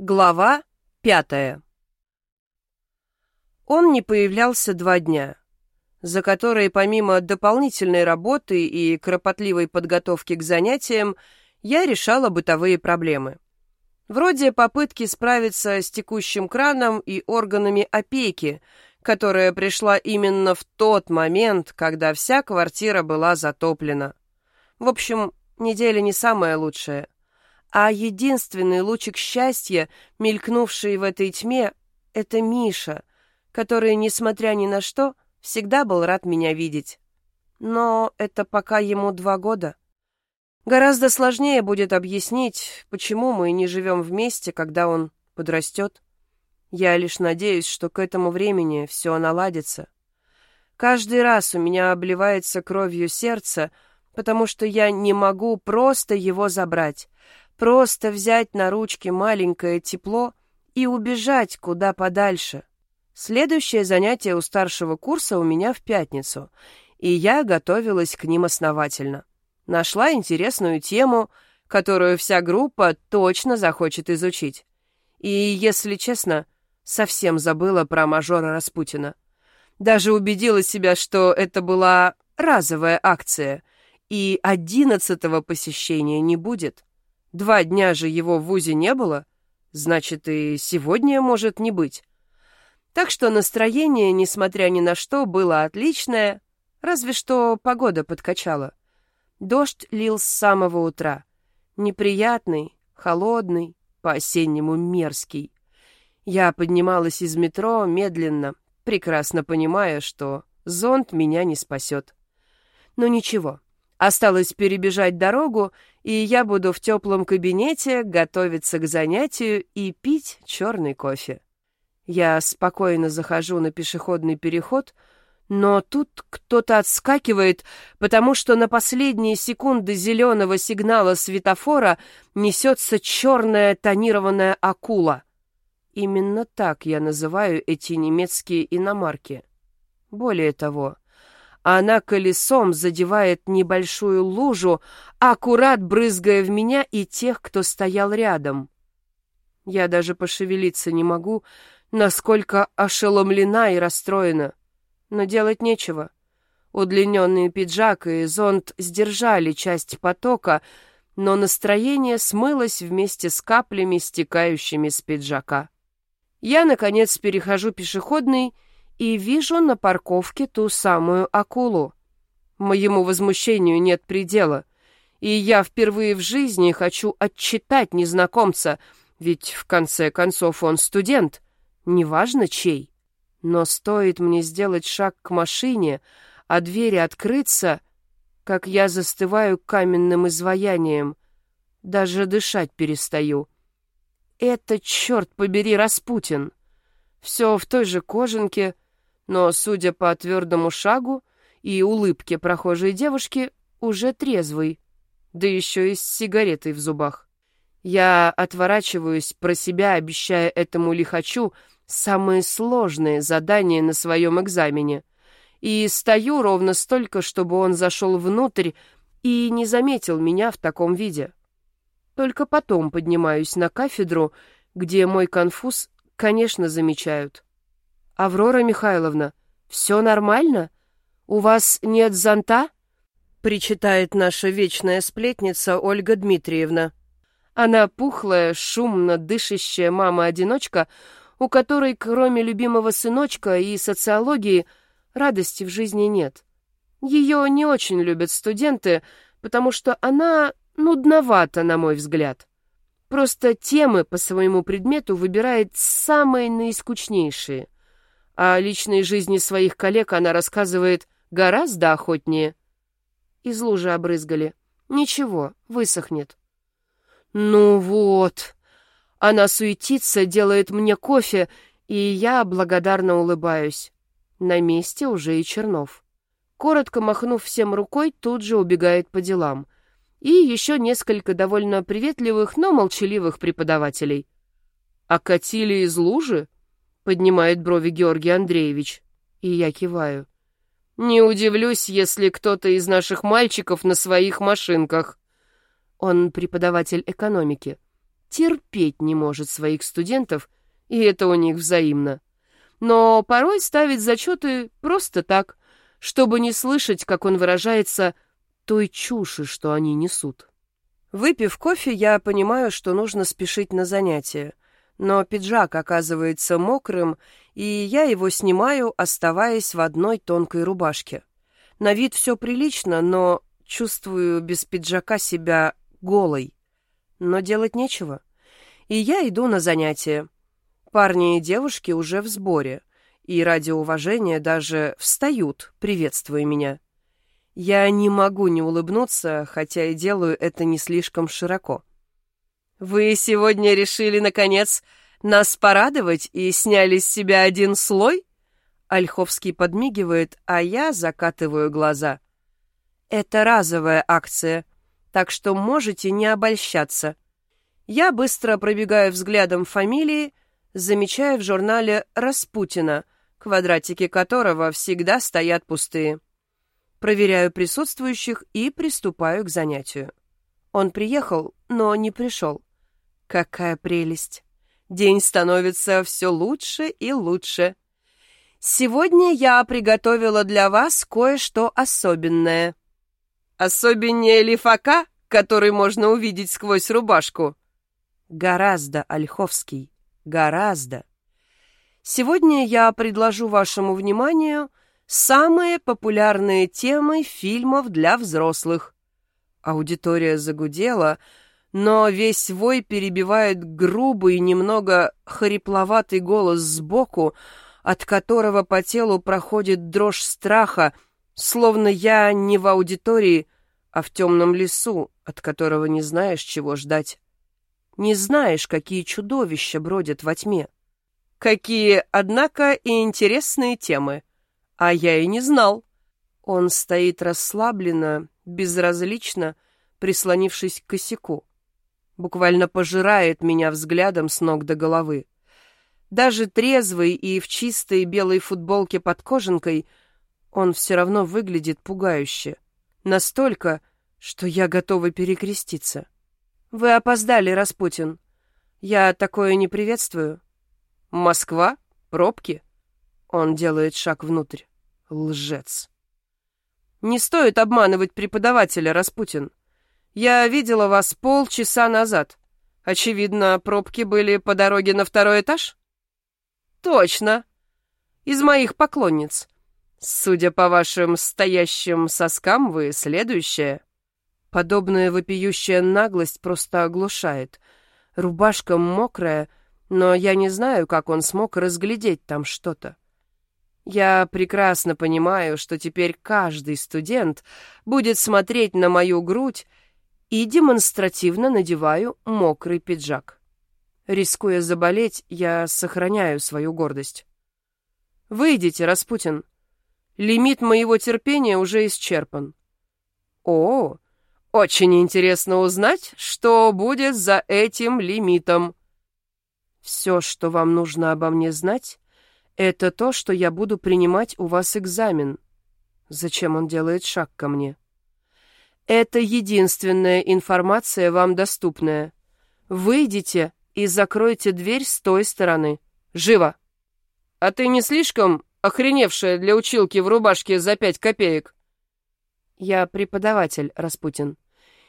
Глава пятая Он не появлялся два дня, за которые помимо дополнительной работы и кропотливой подготовки к занятиям я решала бытовые проблемы. Вроде попытки справиться с текущим краном и органами опеки, которая пришла именно в тот момент, когда вся квартира была затоплена. В общем, неделя не самая лучшая. А единственный лучик счастья, мелькнувший в этой тьме, — это Миша, который, несмотря ни на что, всегда был рад меня видеть. Но это пока ему два года. Гораздо сложнее будет объяснить, почему мы не живем вместе, когда он подрастет. Я лишь надеюсь, что к этому времени все наладится. Каждый раз у меня обливается кровью сердце, потому что я не могу просто его забрать, Просто взять на ручки маленькое тепло и убежать куда подальше. Следующее занятие у старшего курса у меня в пятницу, и я готовилась к ним основательно. Нашла интересную тему, которую вся группа точно захочет изучить. И, если честно, совсем забыла про мажора Распутина. Даже убедила себя, что это была разовая акция, и одиннадцатого посещения не будет. Два дня же его в ВУЗе не было, значит, и сегодня может не быть. Так что настроение, несмотря ни на что, было отличное, разве что погода подкачала. Дождь лил с самого утра. Неприятный, холодный, по-осеннему мерзкий. Я поднималась из метро медленно, прекрасно понимая, что зонт меня не спасет. Но ничего, Осталось перебежать дорогу, и я буду в теплом кабинете готовиться к занятию и пить черный кофе. Я спокойно захожу на пешеходный переход, но тут кто-то отскакивает, потому что на последние секунды зеленого сигнала светофора несется черная тонированная акула. Именно так я называю эти немецкие иномарки. Более того, она колесом задевает небольшую лужу, аккурат брызгая в меня и тех, кто стоял рядом. Я даже пошевелиться не могу, насколько ошеломлена и расстроена. Но делать нечего. Удлиненный пиджак и зонт сдержали часть потока, но настроение смылось вместе с каплями, стекающими с пиджака. Я, наконец, перехожу пешеходный и вижу на парковке ту самую акулу. Моему возмущению нет предела, и я впервые в жизни хочу отчитать незнакомца, ведь в конце концов он студент, неважно чей. Но стоит мне сделать шаг к машине, а двери открыться, как я застываю каменным изваянием, даже дышать перестаю. Это, черт побери, Распутин. Все в той же кожанке, но, судя по твердому шагу и улыбке прохожей девушки, уже трезвый, да еще и с сигаретой в зубах. Я отворачиваюсь про себя, обещая этому лихачу самые сложные задания на своем экзамене, и стою ровно столько, чтобы он зашел внутрь и не заметил меня в таком виде. Только потом поднимаюсь на кафедру, где мой конфуз, конечно, замечают. «Аврора Михайловна, все нормально? У вас нет зонта?» Причитает наша вечная сплетница Ольга Дмитриевна. Она пухлая, шумно дышащая мама-одиночка, у которой, кроме любимого сыночка и социологии, радости в жизни нет. Ее не очень любят студенты, потому что она нудновата, на мой взгляд. Просто темы по своему предмету выбирает самые наискучнейшие — о личной жизни своих коллег она рассказывает гораздо охотнее. Из лужи обрызгали. Ничего, высохнет. Ну вот. Она суетится, делает мне кофе, и я благодарно улыбаюсь. На месте уже и Чернов. Коротко махнув всем рукой, тут же убегает по делам. И еще несколько довольно приветливых, но молчаливых преподавателей. «Окатили из лужи?» Поднимает брови Георгий Андреевич, и я киваю. Не удивлюсь, если кто-то из наших мальчиков на своих машинках. Он преподаватель экономики. терпеть не может своих студентов, и это у них взаимно. Но порой ставит зачеты просто так, чтобы не слышать, как он выражается, той чуши, что они несут. Выпив кофе, я понимаю, что нужно спешить на занятия, но пиджак оказывается мокрым, и я его снимаю, оставаясь в одной тонкой рубашке. На вид все прилично, но чувствую без пиджака себя голой. Но делать нечего. И я иду на занятия. Парни и девушки уже в сборе, и ради уважения даже встают, приветствуя меня. Я не могу не улыбнуться, хотя и делаю это не слишком широко. «Вы сегодня решили, наконец, нас порадовать и сняли с себя один слой?» Ольховский подмигивает, а я закатываю глаза. «Это разовая акция, так что можете не обольщаться». Я быстро пробегаю взглядом фамилии, замечая в журнале «Распутина», квадратики которого всегда стоят пустые проверяю присутствующих и приступаю к занятию. Он приехал, но не пришел. Какая прелесть! День становится все лучше и лучше. Сегодня я приготовила для вас кое-что особенное. Особеннее лифака, который можно увидеть сквозь рубашку. Гораздо, Ольховский, гораздо. Сегодня я предложу вашему вниманию Самые популярные темы фильмов для взрослых. Аудитория загудела, но весь вой перебивает грубый, немного хрипловатый голос сбоку, от которого по телу проходит дрожь страха, словно я не в аудитории, а в темном лесу, от которого не знаешь, чего ждать. Не знаешь, какие чудовища бродят во тьме. Какие, однако, и интересные темы. А я и не знал. Он стоит расслабленно, безразлично, прислонившись к косяку. Буквально пожирает меня взглядом с ног до головы. Даже трезвый и в чистой белой футболке под кожанкой он все равно выглядит пугающе. Настолько, что я готова перекреститься. Вы опоздали, Распутин. Я такое не приветствую. Москва? Пробки? Он делает шаг внутрь. Лжец. Не стоит обманывать преподавателя, Распутин. Я видела вас полчаса назад. Очевидно, пробки были по дороге на второй этаж? Точно. Из моих поклонниц. Судя по вашим стоящим соскам, вы следующая. Подобная вопиющая наглость просто оглушает. Рубашка мокрая, но я не знаю, как он смог разглядеть там что-то. Я прекрасно понимаю, что теперь каждый студент будет смотреть на мою грудь и демонстративно надеваю мокрый пиджак. Рискуя заболеть, я сохраняю свою гордость. «Выйдите, Распутин. Лимит моего терпения уже исчерпан». «О, очень интересно узнать, что будет за этим лимитом». «Все, что вам нужно обо мне знать, это то, что я буду принимать у вас экзамен. Зачем он делает шаг ко мне? Это единственная информация вам доступная. Выйдите и закройте дверь с той стороны. Живо! А ты не слишком охреневшая для училки в рубашке за пять копеек? Я преподаватель, Распутин,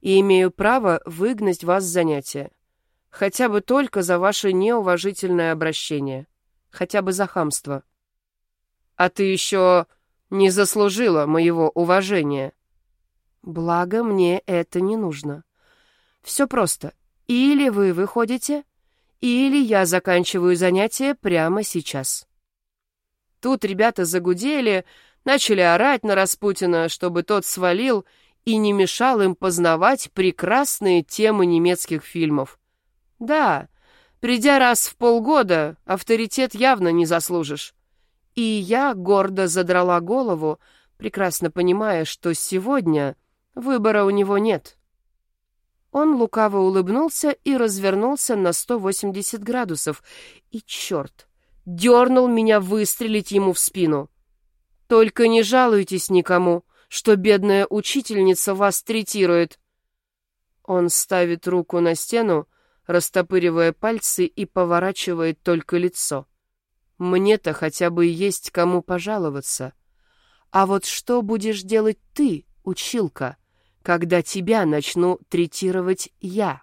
и имею право выгнать вас с занятия. Хотя бы только за ваше неуважительное обращение хотя бы за хамство. А ты еще не заслужила моего уважения. Благо, мне это не нужно. Все просто. Или вы выходите, или я заканчиваю занятие прямо сейчас. Тут ребята загудели, начали орать на Распутина, чтобы тот свалил и не мешал им познавать прекрасные темы немецких фильмов. Да, Придя раз в полгода, авторитет явно не заслужишь. И я гордо задрала голову, прекрасно понимая, что сегодня выбора у него нет. Он лукаво улыбнулся и развернулся на 180 градусов. И черт, дернул меня выстрелить ему в спину. «Только не жалуйтесь никому, что бедная учительница вас третирует». Он ставит руку на стену, растопыривая пальцы и поворачивает только лицо. Мне-то хотя бы есть кому пожаловаться. А вот что будешь делать ты, училка, когда тебя начну третировать я?»